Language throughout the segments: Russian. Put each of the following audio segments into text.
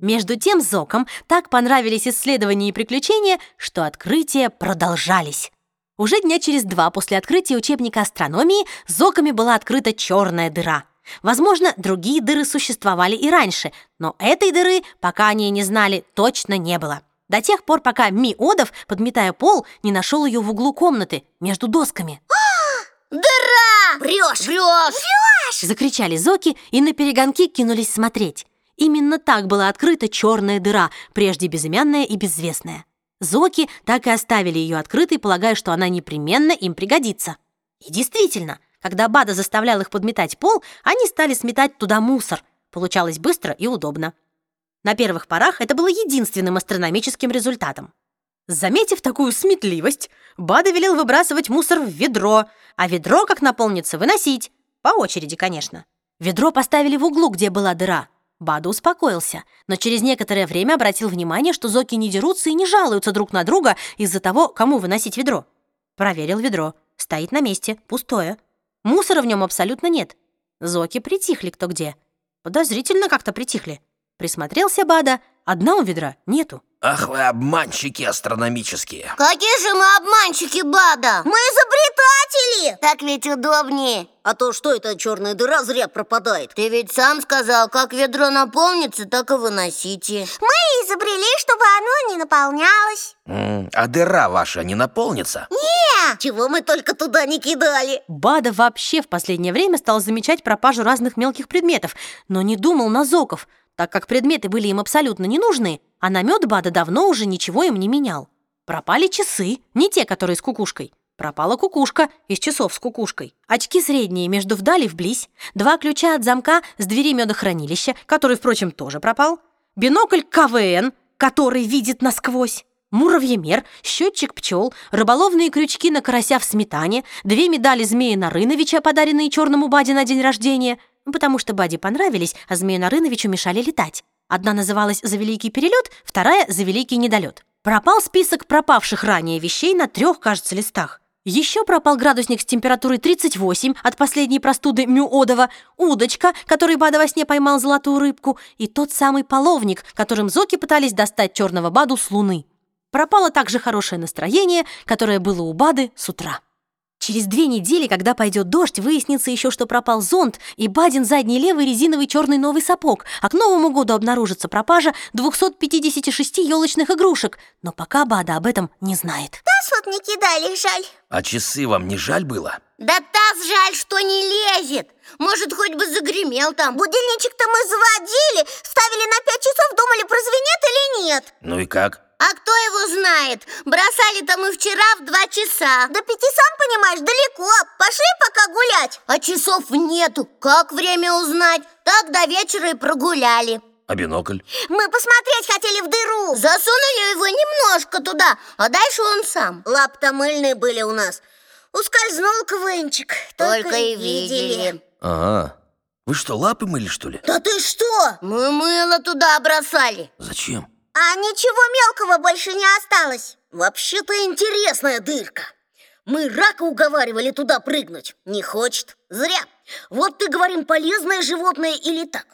Между тем Зокам так понравились исследования и приключения, что открытия продолжались. Уже дня через два после открытия учебника астрономии Зоками была открыта черная дыра. Возможно, другие дыры существовали и раньше, но этой дыры, пока они не знали, точно не было. До тех пор, пока Миодов, подметая пол, не нашел ее в углу комнаты, между досками. Дыра! Врешь! Врешь! Закричали Зоки и на перегонки кинулись смотреть. Именно так была открыта черная дыра, прежде безымянная и безвестная. Зоки так и оставили ее открытой, полагая, что она непременно им пригодится. И действительно, когда Бада заставлял их подметать пол, они стали сметать туда мусор. Получалось быстро и удобно. На первых порах это было единственным астрономическим результатом. Заметив такую сметливость, Бада велел выбрасывать мусор в ведро, а ведро, как наполнится, выносить. По очереди, конечно. Ведро поставили в углу, где была дыра. Бада успокоился, но через некоторое время обратил внимание, что зоки не дерутся и не жалуются друг на друга из-за того, кому выносить ведро. Проверил ведро. Стоит на месте, пустое. Мусора в нем абсолютно нет. Зоки притихли кто где. Подозрительно как-то притихли. Присмотрелся Бада, одна у ведра нету. Ах вы обманщики астрономические. Какие же мы обманщики, Бада? Мы изобретатели! Так ведь удобнее. А то что эта черная дыра зря пропадает? Ты ведь сам сказал, как ведро наполнится, так и выносите. Мы изобрели, чтобы оно не наполнялось. М, А дыра ваша не наполнится? Чего мы только туда не кидали? Бада вообще в последнее время стал замечать пропажу разных мелких предметов, но не думал на зоков, так как предметы были им абсолютно не нужны, а намет Бада давно уже ничего им не менял. Пропали часы, не те, которые с кукушкой. Пропала кукушка из часов с кукушкой. Очки средние между вдали вблизь. Два ключа от замка с двери медохранилища, который, впрочем, тоже пропал. Бинокль КВН, который видит насквозь. Муравьемер, счетчик пчел, рыболовные крючки на карася в сметане, две медали Змея Нарыновича, подаренные черному Баде на день рождения, ну, потому что Баде понравились, а Змею Нарыновичу мешали летать. Одна называлась «За великий перелет», вторая «За великий недолет». Пропал список пропавших ранее вещей на трех, кажется, листах. Еще пропал градусник с температурой 38 от последней простуды Мюодова, удочка, которой Бада во сне поймал золотую рыбку, и тот самый половник, которым Зоки пытались достать черного Баду с луны. Пропало также хорошее настроение, которое было у Бады с утра. Через две недели, когда пойдет дождь, выяснится еще, что пропал зонт и Бадин задний левый резиновый черный новый сапог, а к Новому году обнаружится пропажа 256 елочных игрушек. Но пока Бада об этом не знает. Нас вот не кидали, жаль. А часы вам не жаль было? Да таз жаль, что не лезет. Может, хоть бы загремел там. Будильничек-то мы заводили, ставили на пять часов, думали, прозвенит или нет. Ну и как? А кто его знает? Бросали-то мы вчера в два часа. До пяти, сам понимаешь, далеко. Пошли пока гулять. А часов нету. Как время узнать? Так до вечера и прогуляли. А бинокль? Мы посмотреть хотели в дыру. Засунули его немножко туда, а дальше он сам. Лапы-то мыльные были у нас. Ускользнул КВНчик. Только и видели. Ага. Вы что, лапы мыли, что ли? Да ты что? Мы мыло туда бросали. Зачем? А ничего мелкого больше не осталось. Вообще-то интересная дырка. Мы рака уговаривали туда прыгнуть. Не хочет. Зря. Вот ты, говорим, полезное животное или так?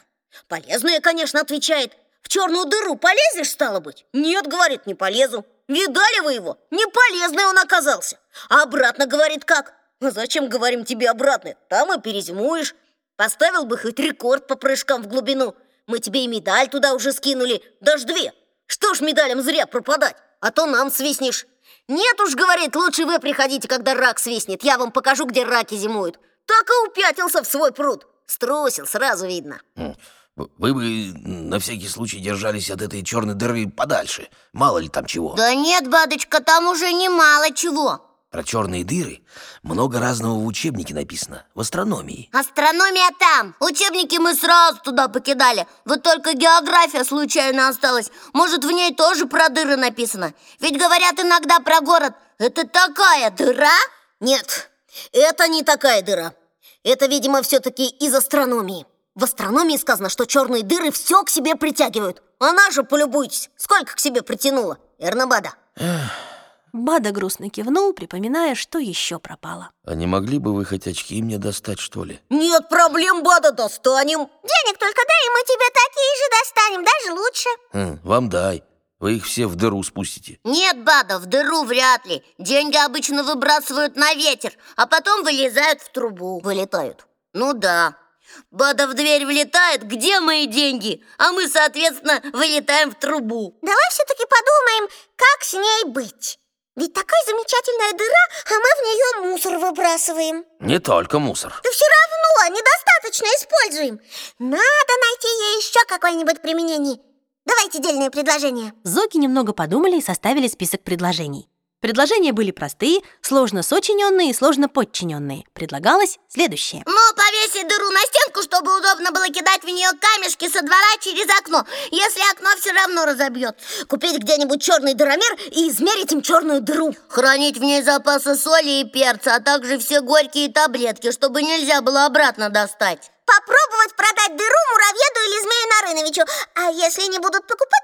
Полезное, конечно, отвечает. В черную дыру полезешь, стало быть? Нет, говорит, не полезу. Видали вы его? Не полезный он оказался. А обратно, говорит, как? Ну, зачем, говорим, тебе обратно? Там и перезимуешь. Поставил бы хоть рекорд по прыжкам в глубину. Мы тебе и медаль туда уже скинули. Даже две. Что ж медалям зря пропадать? А то нам свистнешь. Нет уж, говорит, лучше вы приходите, когда рак свистнет. Я вам покажу, где раки зимуют. Так и упятился в свой пруд. Струсил, сразу видно. М, Вы бы на всякий случай держались от этой черной дыры подальше. Мало ли там чего. Да нет, Бадочка, там уже немало чего. Про черные дыры много разного в учебнике написано, в астрономии. Астрономия там. Учебники мы сразу туда покидали. Вот только география случайно осталась. Может, в ней тоже про дыры написано. Ведь говорят иногда про город. Это такая дыра? Нет, это не такая дыра. Это, видимо, все-таки из астрономии. В астрономии сказано, что черные дыры все к себе притягивают. Она же, полюбуйтесь, сколько к себе притянула. Эрнабада. Бада грустно кивнул, припоминая, что еще пропало. А не могли бы вы хоть очки мне достать, что ли? Нет проблем, Бада, достанем. Денег только дай, и мы тебе такие же достанем, даже лучше. Хм, вам дай. Вы их все в дыру спустите. Нет, Бада, в дыру вряд ли Деньги обычно выбрасывают на ветер А потом вылезают в трубу Вылетают. Ну да Бада в дверь влетает, где мои деньги? А мы, соответственно, вылетаем в трубу Давай все-таки подумаем, как с ней быть. Ведь такая замечательная дыра, а мы в нее мусор выбрасываем. Не только мусор. Да все равно недостаточно используем. Надо найти ей еще какое-нибудь применение. Давайте дельное предложение. Зоки немного подумали и составили список предложений. Предложения были простые, сложно сочиненные и сложно подчиненные. Предлагалось следующее. Ну, повесить дыру на стенку, чтобы удобно было кидать в нее камешки со двора через окно Если окно все равно разобьет Купить где-нибудь черный дыромер и измерить им черную дыру. Хранить в ней запасы соли и перца, а также все горькие таблетки, чтобы нельзя было обратно достать Попробовать продать дыру муравьеду или змею Нарыновичу. А если не будут покупать,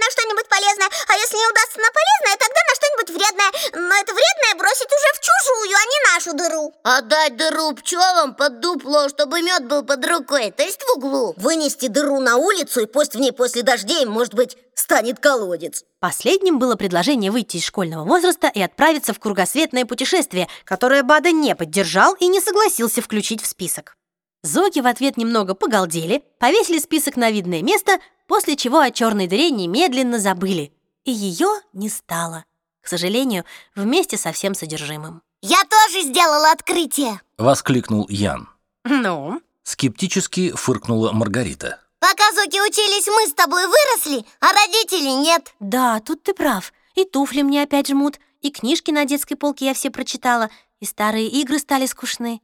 на что-нибудь полезное. А если не удастся на полезное, тогда на что-нибудь вредное. Но это вредное бросить уже в чужую, а не нашу дыру. Отдать дыру пчелам под дупло, чтобы мед был под рукой, то есть в углу Вынести дыру на улицу, и пусть в ней после дождей, может быть, станет колодец. Последним было предложение выйти из школьного возраста и отправиться в кругосветное путешествие, которое Бада не поддержал и не согласился включить в список. Зоки в ответ немного погалдели, повесили список на видное место, после чего о черной дыре немедленно забыли. И ее не стало. К сожалению, вместе со всем содержимым. Я тоже сделала открытие Воскликнул Ян. Ну? Скептически фыркнула Маргарита. Пока Зоки учились, мы с тобой выросли, а родителей нет Да, тут ты прав. И туфли мне опять жмут, и книжки на детской полке я все прочитала, и старые игры стали скучны.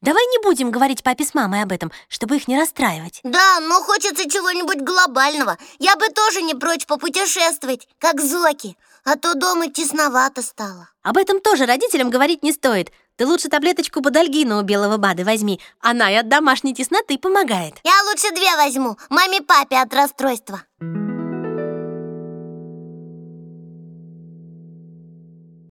Давай не будем говорить папе с мамой об этом, чтобы их не расстраивать. Да, но хочется чего-нибудь глобального Я бы тоже не прочь попутешествовать, как Зоки А то дома тесновато стало Об этом тоже родителям говорить не стоит. Ты лучше таблеточку подальгина у белого бады возьми. Она и от домашней тесноты помогает. Я лучше две возьму, маме-папе от расстройства